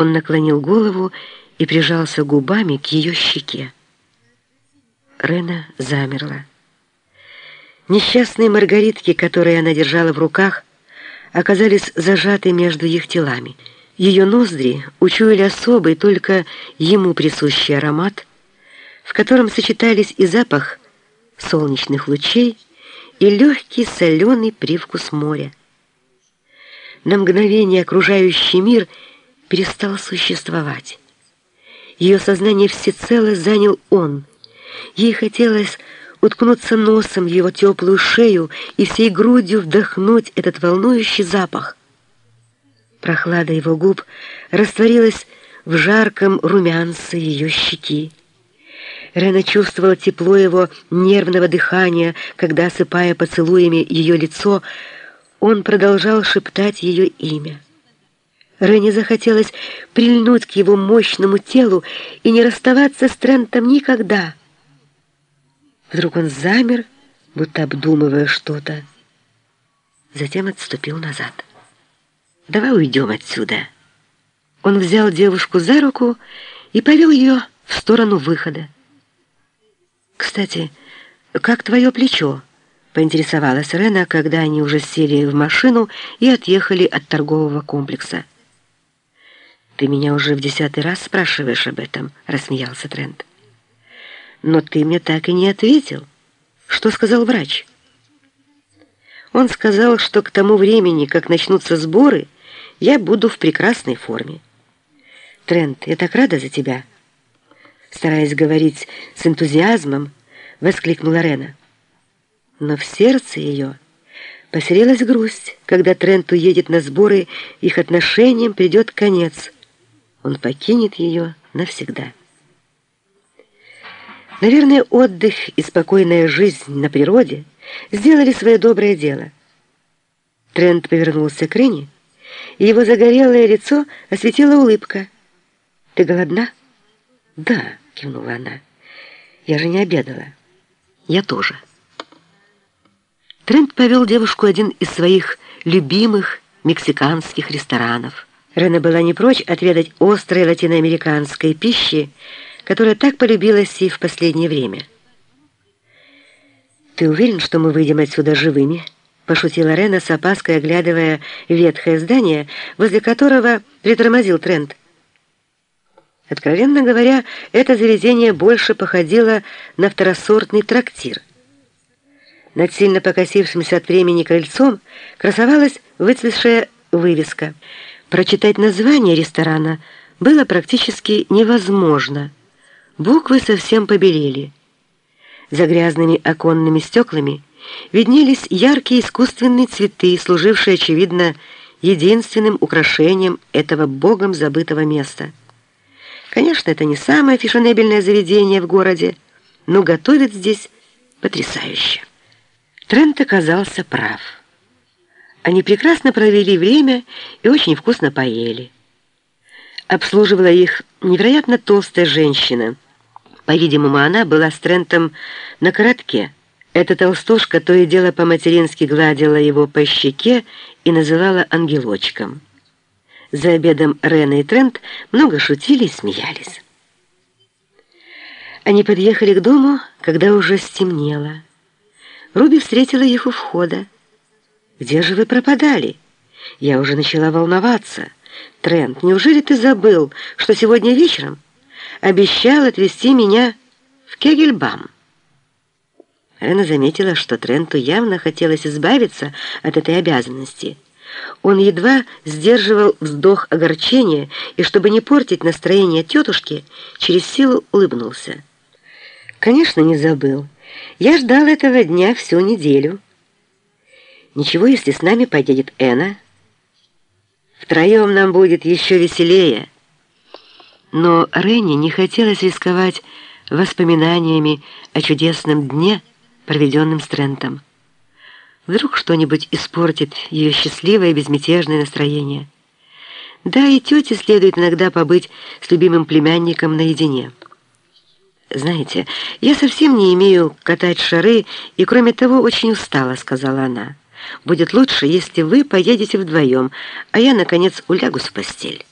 Он наклонил голову и прижался губами к ее щеке. Рена замерла. Несчастные маргаритки, которые она держала в руках, оказались зажаты между их телами. Ее ноздри учуяли особый, только ему присущий аромат, в котором сочетались и запах солнечных лучей, и легкий соленый привкус моря. На мгновение окружающий мир перестал существовать. Ее сознание всецело занял он. Ей хотелось уткнуться носом в его теплую шею и всей грудью вдохнуть этот волнующий запах. Прохлада его губ растворилась в жарком румянце ее щеки. Рена чувствовала тепло его нервного дыхания, когда, осыпая поцелуями ее лицо, он продолжал шептать ее имя. Рене захотелось прильнуть к его мощному телу и не расставаться с Трентом никогда. Вдруг он замер, будто обдумывая что-то. Затем отступил назад. «Давай уйдем отсюда». Он взял девушку за руку и повел ее в сторону выхода. «Кстати, как твое плечо?» — поинтересовалась Рена, когда они уже сели в машину и отъехали от торгового комплекса. «Ты меня уже в десятый раз спрашиваешь об этом», — рассмеялся Трент. «Но ты мне так и не ответил. Что сказал врач?» Он сказал, что к тому времени, как начнутся сборы, я буду в прекрасной форме. Трент, я так рада за тебя. Стараясь говорить с энтузиазмом, воскликнула Рена. Но в сердце ее поселилась грусть, когда Трент уедет на сборы, их отношениям придет конец. Он покинет ее навсегда. Наверное, отдых и спокойная жизнь на природе сделали свое доброе дело. Трент повернулся к Рене, и его загорелое лицо осветила улыбка. «Ты голодна?» «Да», — кивнула она. «Я же не обедала». «Я тоже». Трент повел девушку один из своих любимых мексиканских ресторанов. Рена была не прочь отведать острой латиноамериканской пищи, которая так полюбилась ей в последнее время. «Ты уверен, что мы выйдем отсюда живыми?» пошутила Рена с опаской, оглядывая ветхое здание, возле которого притормозил Трент. Откровенно говоря, это заведение больше походило на второсортный трактир. Над сильно покосившимся от времени крыльцом красовалась выцветшая вывеска. Прочитать название ресторана было практически невозможно. Буквы совсем побелели. За грязными оконными стеклами виднелись яркие искусственные цветы, служившие, очевидно, единственным украшением этого богом забытого места. Конечно, это не самое фешенебельное заведение в городе, но готовят здесь потрясающе. Трент оказался прав. Они прекрасно провели время и очень вкусно поели. Обслуживала их невероятно толстая женщина. По-видимому, она была с Трентом на коротке. Эта толстушка то и дело по-матерински гладила его по щеке и называла ангелочком. За обедом Рена и Трент много шутили и смеялись. Они подъехали к дому, когда уже стемнело. Руби встретила их у входа. «Где же вы пропадали?» Я уже начала волноваться. «Трент, неужели ты забыл, что сегодня вечером обещал отвезти меня в Кегельбам?» Рена заметила, что Тренту явно хотелось избавиться от этой обязанности – он едва сдерживал вздох огорчения и, чтобы не портить настроение тетушки, через силу улыбнулся. «Конечно, не забыл. Я ждал этого дня всю неделю. Ничего, если с нами поедет Эна. Втроем нам будет еще веселее». Но Ренни не хотелось рисковать воспоминаниями о чудесном дне, проведенном с Трентом. Вдруг что-нибудь испортит ее счастливое безмятежное настроение. Да, и тете следует иногда побыть с любимым племянником наедине. «Знаете, я совсем не имею катать шары и, кроме того, очень устала», — сказала она. «Будет лучше, если вы поедете вдвоем, а я, наконец, улягусь в постель».